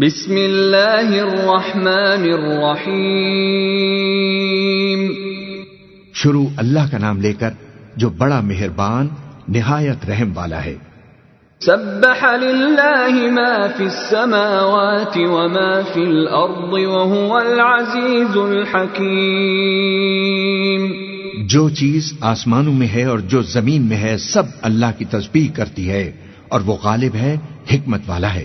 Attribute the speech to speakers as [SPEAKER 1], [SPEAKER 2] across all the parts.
[SPEAKER 1] بسم
[SPEAKER 2] اللہ
[SPEAKER 1] الرحمن الرحیم شروع اللہ کا نام لے کر جو بڑا مہربان نہایت رحم والا ہے
[SPEAKER 2] سبح للہ ما فی فی السماوات وما الارض
[SPEAKER 1] العزیز
[SPEAKER 2] الحکیم
[SPEAKER 1] جو چیز آسمانوں میں ہے اور جو زمین میں ہے سب اللہ کی تسبیح کرتی ہے اور وہ غالب ہے حکمت والا ہے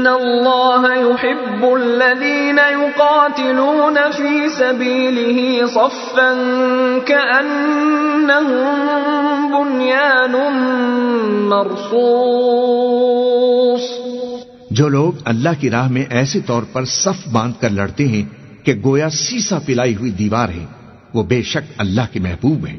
[SPEAKER 1] جو لوگ اللہ کی راہ میں ایسے طور پر صف باندھ کر لڑتے ہیں کہ گویا سیسا پلائی ہوئی دیوار ہے وہ بے شک اللہ کے محبوب ہیں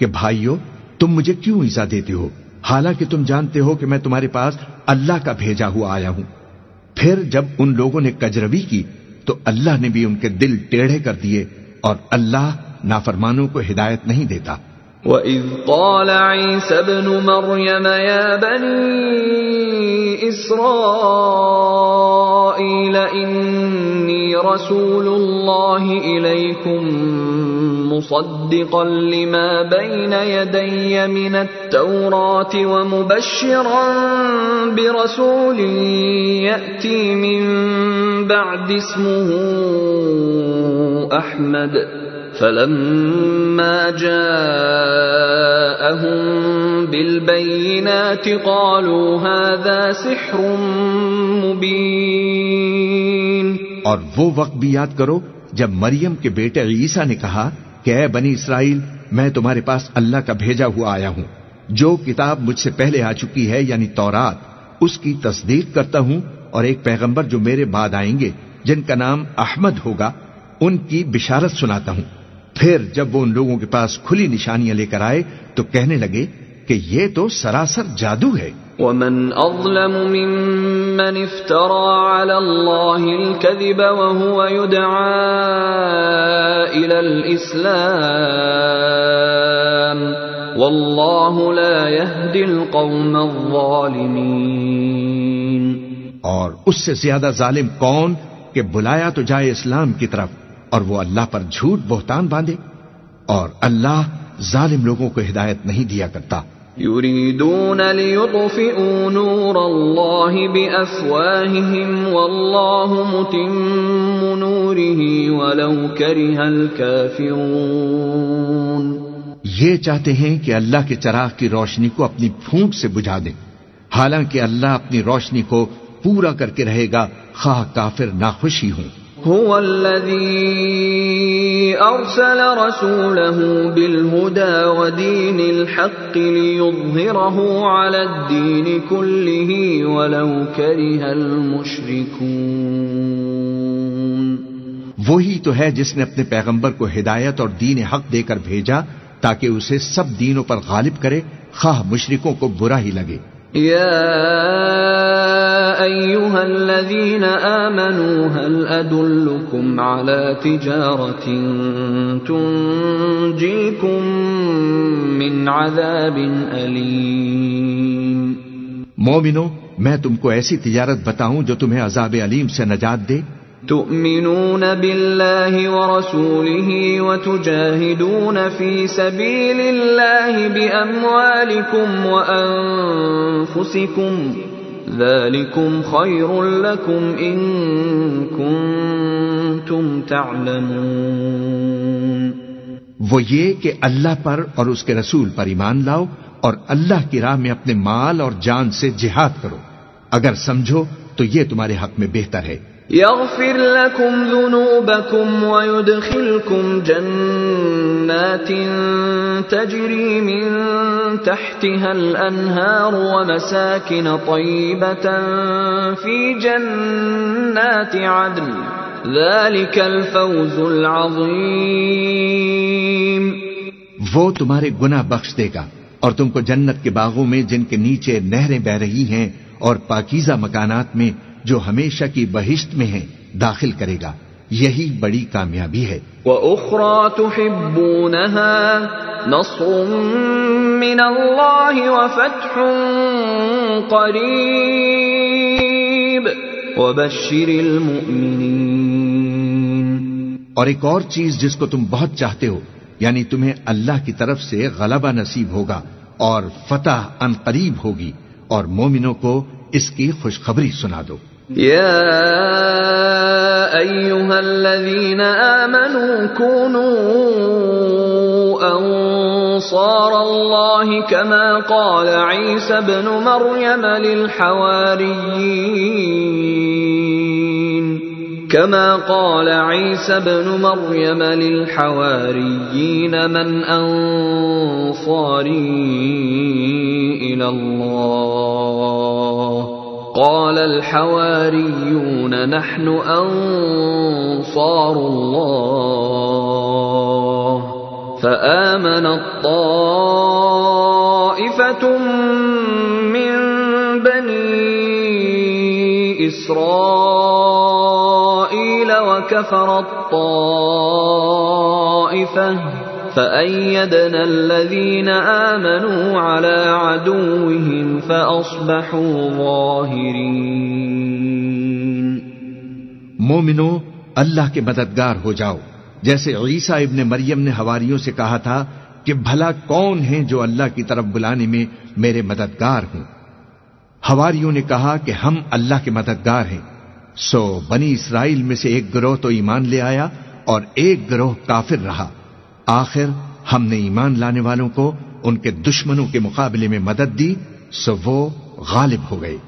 [SPEAKER 1] کہ بھائیو تم مجھے کیوں ایزا دیتے ہو حالانکہ تم جانتے ہو کہ میں تمہارے پاس اللہ کا بھیجا ہوا آیا ہوں پھر جب ان لوگوں نے کجروی کی تو اللہ نے بھی ان کے دل ٹیڑھے کر دیے اور اللہ نافرمانوں کو ہدایت نہیں دیتا وَإِذْ
[SPEAKER 2] قَالَ مَرْيَمَ يَا بَنِي إِسْرَائِيلَ إِنِّي رَسُولُ اللَّهِ إِلَيْكُمْ مصدقا لما بين يدي من التوراة ومبشرا برسول يأتي من بعد اسمه أحمد فلما جاءهم بالبينات قالوا هذا سحر
[SPEAKER 1] مبين اور وہ وقت بھی یاد کرو جب مریم کے بیٹے عیسیٰ نے کہا کہ اے بنی اسرائیل میں تمہارے پاس اللہ کا بھیجا ہوا آیا ہوں جو کتاب مجھ سے پہلے آ چکی ہے یعنی تورات اس کی تصدیق کرتا ہوں اور ایک پیغمبر جو میرے بعد آئیں گے جن کا نام احمد ہوگا ان کی بشارت سناتا ہوں پھر جب وہ ان لوگوں کے پاس کھلی نشانیاں لے کر آئے تو کہنے لگے کہ یہ تو سراسر جادو ہے ومن
[SPEAKER 2] اظلم ممن افترى على الله الكذب وهو يدعى الى الاسلام
[SPEAKER 1] والله لا يهدي القوم الظالمين اور اس سے زیادہ ظالم کون کہ بلایا تو جائے اسلام کی طرف اور وہ اللہ پر جھوٹ بہتان باندھے اور اللہ ظالم لوگوں کو ہدایت نہیں دیا کرتا يريدون
[SPEAKER 2] ليطفئوا نور الله بأفواههم والله متم نوره ولو كره الكافرون
[SPEAKER 1] یہ چاہتے ہیں کہ اللہ کے چراغ کی روشنی کو اپنی پھونک سے بجھا دیں حالانکہ اللہ اپنی روشنی کو پورا کر کے رہے گا خواہ کافر ناخوشی ہوں
[SPEAKER 2] المشركون
[SPEAKER 1] وہی تو ہے جس نے اپنے پیغمبر کو ہدایت اور دین حق دے کر بھیجا تاکہ اسے سب دینوں پر غالب کرے خواہ مشرکوں کو برا ہی لگے
[SPEAKER 2] يا الذين هل على تم تنجيكم
[SPEAKER 1] من عذاب علی مومنو میں تم کو ایسی تجارت بتاؤں جو تمہیں عذاب علیم سے نجات دے تؤمنون
[SPEAKER 2] بالله ورسوله وتجاهدون في سبيل الله بأموالكم وأنفسكم ذلكم خير لكم إن كنتم
[SPEAKER 1] تعلمون وہ یہ کہ اللہ پر اور اس کے رسول پر ایمان لاؤ اور اللہ کی راہ میں اپنے مال اور جان سے جہاد کرو اگر سمجھو تو یہ تمہارے حق میں بہتر ہے
[SPEAKER 2] یغفر لکم ذنوبکم ویدخلکم جنات تجری من تحتها الانہار ومساکن طیبتا فی جنات عدل ذلك الفوز
[SPEAKER 1] العظیم وہ تمہارے گناہ بخش دے گا اور تم کو جنت کے باغوں میں جن کے نیچے نہریں بہ رہی ہیں اور پاکیزہ مکانات میں جو ہمیشہ کی بہشت میں ہیں داخل کرے گا یہی بڑی کامیابی ہے اور ایک اور چیز جس کو تم بہت چاہتے ہو یعنی تمہیں اللہ کی طرف سے غلبہ نصیب ہوگا اور فتح ان قریب ہوگی اور مومنوں کو اس کی خوشخبری سنا دو
[SPEAKER 2] يا الذين کو كونوا کم الله كما قال عيسى ملیل مريم للحواريين كما قال عيسى نمیا مريم للحواريين من الله قال الحواريون نحن انصار الله فآمن الطائفة من بني إسرائيل وكفر الطائفة مومنو
[SPEAKER 1] اللہ کے مددگار ہو جاؤ جیسے عیسیٰ ابن مریم نے ہواریوں سے کہا تھا کہ بھلا کون ہے جو اللہ کی طرف بلانے میں میرے مددگار ہوں ہواریوں نے کہا کہ ہم اللہ کے مددگار ہیں سو بنی اسرائیل میں سے ایک گروہ تو ایمان لے آیا اور ایک گروہ کافر رہا آخر ہم نے ایمان لانے والوں کو ان کے دشمنوں کے مقابلے میں مدد دی سو وہ غالب ہو گئے